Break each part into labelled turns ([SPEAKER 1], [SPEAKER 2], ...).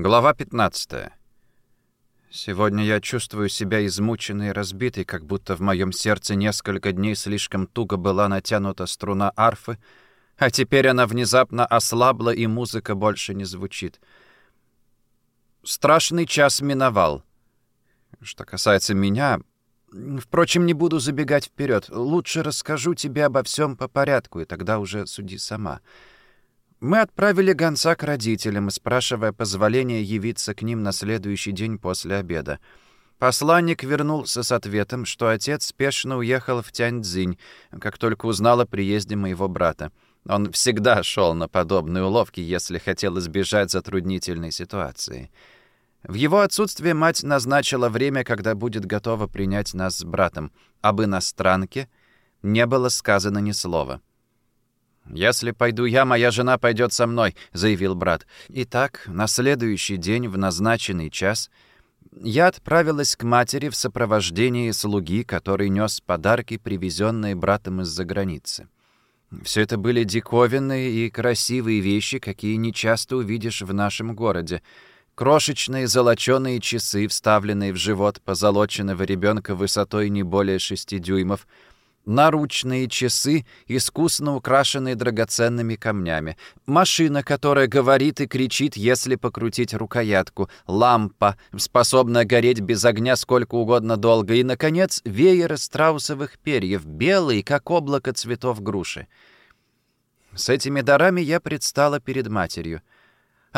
[SPEAKER 1] Глава 15. Сегодня я чувствую себя измученной и разбитой, как будто в моем сердце несколько дней слишком туго была натянута струна арфы, а теперь она внезапно ослабла, и музыка больше не звучит. Страшный час миновал. Что касается меня... Впрочем, не буду забегать вперед. Лучше расскажу тебе обо всем по порядку, и тогда уже суди сама. — мы отправили гонца к родителям, спрашивая позволения явиться к ним на следующий день после обеда. Посланник вернулся с ответом, что отец спешно уехал в Тяньцзинь, как только узнал о приезде моего брата. Он всегда шел на подобные уловки, если хотел избежать затруднительной ситуации. В его отсутствие мать назначила время, когда будет готова принять нас с братом. Об иностранке не было сказано ни слова. «Если пойду я, моя жена пойдет со мной», — заявил брат. Итак, на следующий день в назначенный час я отправилась к матери в сопровождении слуги, который нес подарки, привезенные братом из-за границы. Все это были диковинные и красивые вещи, какие нечасто увидишь в нашем городе. Крошечные золоченые часы, вставленные в живот позолоченного ребенка высотой не более шести дюймов — наручные часы, искусно украшенные драгоценными камнями, машина, которая говорит и кричит, если покрутить рукоятку, лампа, способная гореть без огня сколько угодно долго, и, наконец, веер из страусовых перьев, белый, как облако цветов груши. С этими дарами я предстала перед матерью —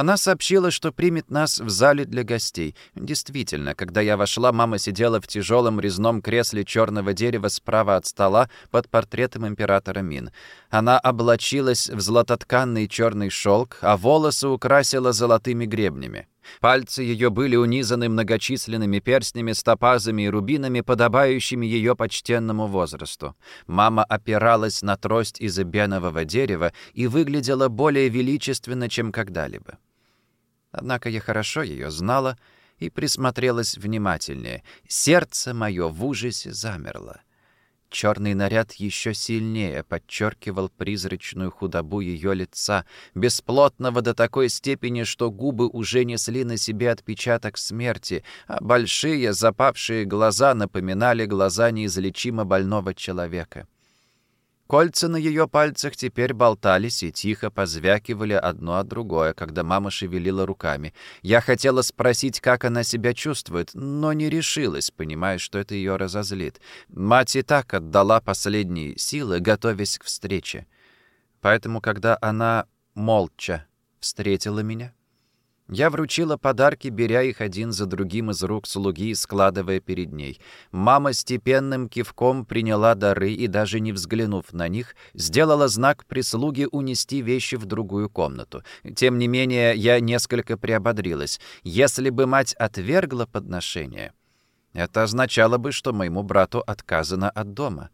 [SPEAKER 1] она сообщила, что примет нас в зале для гостей. Действительно, когда я вошла, мама сидела в тяжелом резном кресле черного дерева справа от стола под портретом императора Мин. Она облачилась в златотканный черный шелк, а волосы украсила золотыми гребнями. Пальцы ее были унизаны многочисленными перстнями, стопазами и рубинами, подобающими ее почтенному возрасту. Мама опиралась на трость из эбенового дерева и выглядела более величественно, чем когда-либо. Однако я хорошо ее знала и присмотрелась внимательнее. Сердце мое в ужасе замерло. Черный наряд еще сильнее подчеркивал призрачную худобу ее лица, бесплотного до такой степени, что губы уже несли на себе отпечаток смерти, а большие запавшие глаза напоминали глаза неизлечимо больного человека. Кольца на ее пальцах теперь болтались и тихо позвякивали одно от другое, когда мама шевелила руками. Я хотела спросить, как она себя чувствует, но не решилась, понимая, что это ее разозлит. Мать и так отдала последние силы, готовясь к встрече. Поэтому, когда она молча встретила меня, я вручила подарки, беря их один за другим из рук слуги и складывая перед ней. Мама степенным кивком приняла дары и, даже не взглянув на них, сделала знак прислуги унести вещи в другую комнату. Тем не менее, я несколько приободрилась. Если бы мать отвергла подношение, это означало бы, что моему брату отказано от дома.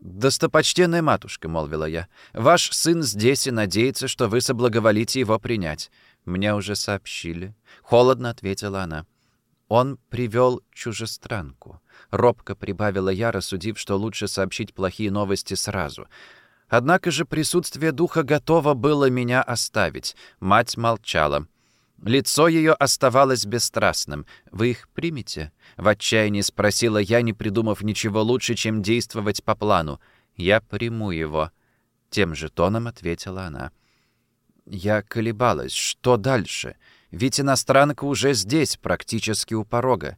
[SPEAKER 1] «Достопочтенная матушка», — молвила я, — «ваш сын здесь и надеется, что вы соблаговолите его принять». «Мне уже сообщили». Холодно ответила она. «Он привел чужестранку». Робко прибавила я, рассудив, что лучше сообщить плохие новости сразу. Однако же присутствие духа готово было меня оставить. Мать молчала. Лицо ее оставалось бесстрастным. «Вы их примете?» — в отчаянии спросила я, не придумав ничего лучше, чем действовать по плану. «Я приму его», — тем же тоном ответила она. Я колебалась. Что дальше? Ведь иностранка уже здесь, практически у порога.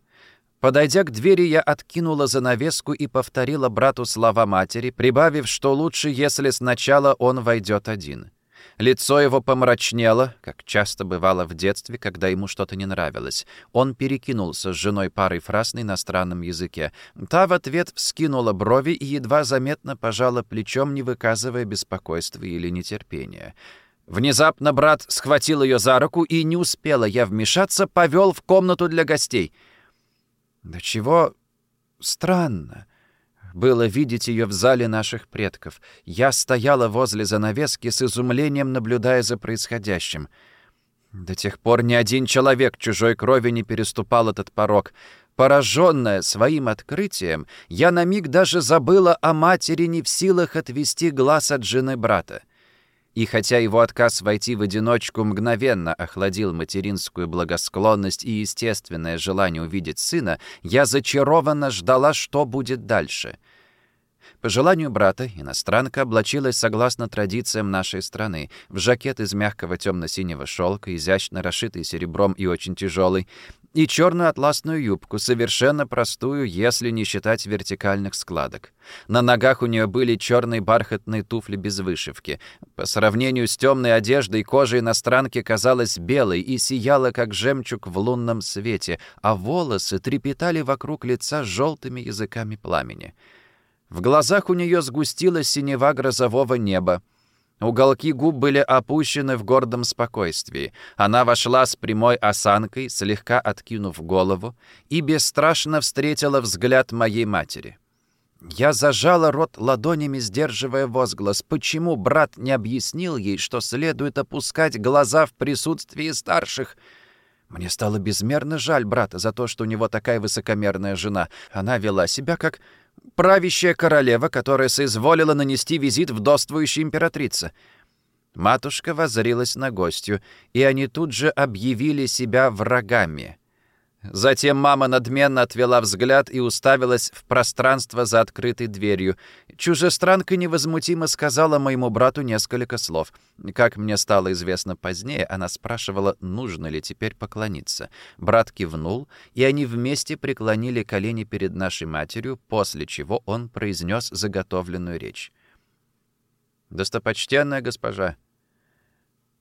[SPEAKER 1] Подойдя к двери, я откинула занавеску и повторила брату слова матери, прибавив, что лучше, если сначала он войдет один. Лицо его помрачнело, как часто бывало в детстве, когда ему что-то не нравилось. Он перекинулся с женой парой фраз на иностранном языке. Та в ответ вскинула брови и едва заметно пожала плечом, не выказывая беспокойства или нетерпения. Внезапно брат схватил ее за руку, и не успела я вмешаться, повел в комнату для гостей. Да чего странно было видеть ее в зале наших предков. Я стояла возле занавески с изумлением, наблюдая за происходящим. До тех пор ни один человек чужой крови не переступал этот порог. Пораженная своим открытием, я на миг даже забыла о матери, не в силах отвести глаз от жены брата. И хотя его отказ войти в одиночку мгновенно охладил материнскую благосклонность и естественное желание увидеть сына, я зачарованно ждала, что будет дальше — по желанию брата, иностранка облачилась согласно традициям нашей страны, в жакет из мягкого темно-синего шелка, изящно расшитый серебром и очень тяжелый, и черную атласную юбку, совершенно простую, если не считать вертикальных складок. На ногах у нее были черные бархатные туфли без вышивки. По сравнению с темной одеждой, кожа иностранки казалась белой и сияла, как жемчуг в лунном свете, а волосы трепетали вокруг лица желтыми языками пламени. В глазах у нее сгустилась синева грозового неба. Уголки губ были опущены в гордом спокойствии. Она вошла с прямой осанкой, слегка откинув голову, и бесстрашно встретила взгляд моей матери. Я зажала рот ладонями, сдерживая возглас. Почему брат не объяснил ей, что следует опускать глаза в присутствии старших — мне стало безмерно жаль брата за то, что у него такая высокомерная жена. Она вела себя как правящая королева, которая соизволила нанести визит вдовствующей императрице. Матушка воззрилась на гостью, и они тут же объявили себя врагами — Затем мама надменно отвела взгляд и уставилась в пространство за открытой дверью. Чужестранка невозмутимо сказала моему брату несколько слов. Как мне стало известно позднее, она спрашивала, нужно ли теперь поклониться. Брат кивнул, и они вместе преклонили колени перед нашей матерью, после чего он произнес заготовленную речь. «Достопочтенная госпожа,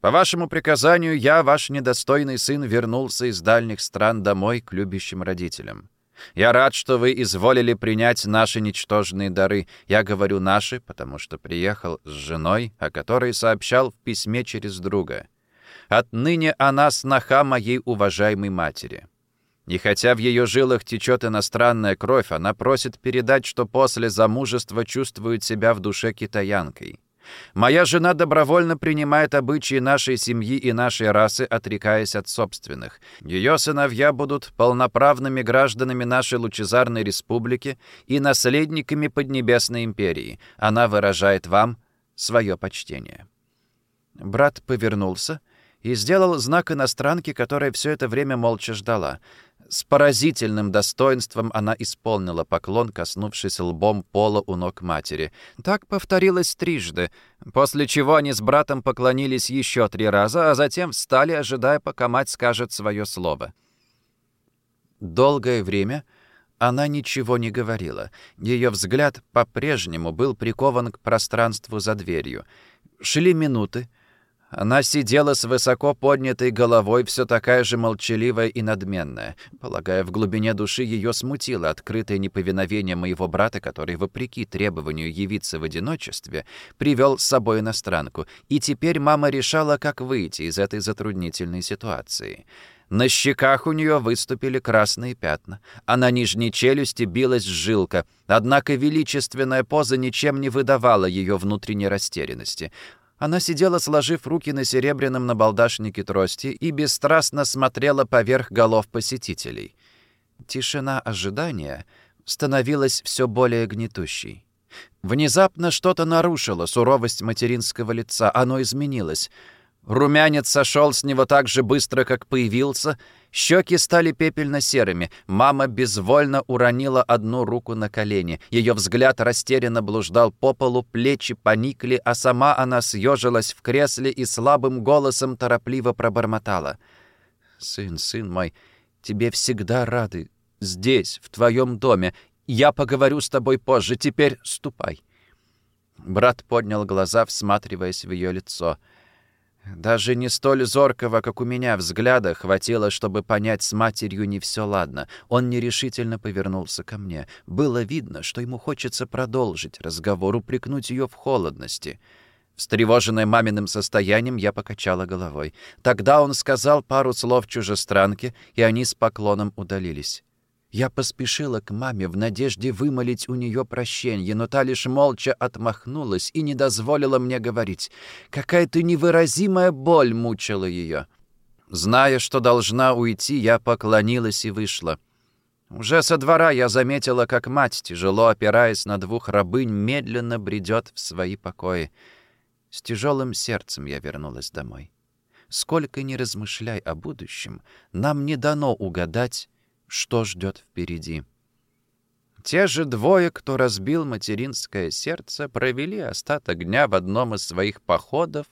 [SPEAKER 1] по вашему приказанию я, ваш недостойный сын, вернулся из дальних стран домой к любящим родителям. Я рад, что вы изволили принять наши ничтожные дары. Я говорю «наши», потому что приехал с женой, о которой сообщал в письме через друга. Отныне она сноха моей уважаемой матери. И хотя в ее жилах течет иностранная кровь, она просит передать, что после замужества чувствует себя в душе китаянкой. Моя жена добровольно принимает обычаи нашей семьи и нашей расы, отрекаясь от собственных. Ее сыновья будут полноправными гражданами нашей лучезарной республики и наследниками Поднебесной империи. Она выражает вам свое почтение». Брат повернулся и сделал знак иностранке, которая все это время молча ждала. С поразительным достоинством она исполнила поклон, коснувшись лбом пола у ног матери. Так повторилось трижды, после чего они с братом поклонились еще три раза, а затем встали, ожидая, пока мать скажет свое слово. Долгое время она ничего не говорила. Ее взгляд по-прежнему был прикован к пространству за дверью. Шли минуты, она сидела с высоко поднятой головой, все такая же молчаливая и надменная. Полагая, в глубине души ее смутило открытое неповиновение моего брата, который, вопреки требованию явиться в одиночестве, привел с собой иностранку. И теперь мама решала, как выйти из этой затруднительной ситуации. На щеках у нее выступили красные пятна, а на нижней челюсти билась жилка, однако величественная поза ничем не выдавала ее внутренней растерянности. Она сидела, сложив руки на серебряном набалдашнике трости и бесстрастно смотрела поверх голов посетителей. Тишина ожидания становилась все более гнетущей. Внезапно что-то нарушило суровость материнского лица, оно изменилось — Румянец сошел с него так же быстро, как появился. Щеки стали пепельно-серыми. Мама безвольно уронила одну руку на колени. Ее взгляд растерянно блуждал по полу, плечи поникли, а сама она съежилась в кресле и слабым голосом торопливо пробормотала. «Сын, сын мой, тебе всегда рады. Здесь, в твоем доме. Я поговорю с тобой позже. Теперь ступай». Брат поднял глаза, всматриваясь в ее лицо — даже не столь зоркого, как у меня, взгляда хватило, чтобы понять с матерью не все ладно. Он нерешительно повернулся ко мне. Было видно, что ему хочется продолжить разговор, упрекнуть ее в холодности. Встревоженная маминым состоянием, я покачала головой. Тогда он сказал пару слов чужестранке, и они с поклоном удалились. Я поспешила к маме в надежде вымолить у нее прощение, но та лишь молча отмахнулась и не дозволила мне говорить. Какая-то невыразимая боль мучила ее. Зная, что должна уйти, я поклонилась и вышла. Уже со двора я заметила, как мать, тяжело опираясь на двух рабынь, медленно бредет в свои покои. С тяжелым сердцем я вернулась домой. Сколько ни размышляй о будущем, нам не дано угадать, что ждет впереди. Те же двое, кто разбил материнское сердце, провели остаток дня в одном из своих походов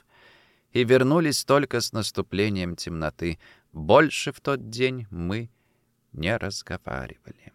[SPEAKER 1] и вернулись только с наступлением темноты. Больше в тот день мы не разговаривали.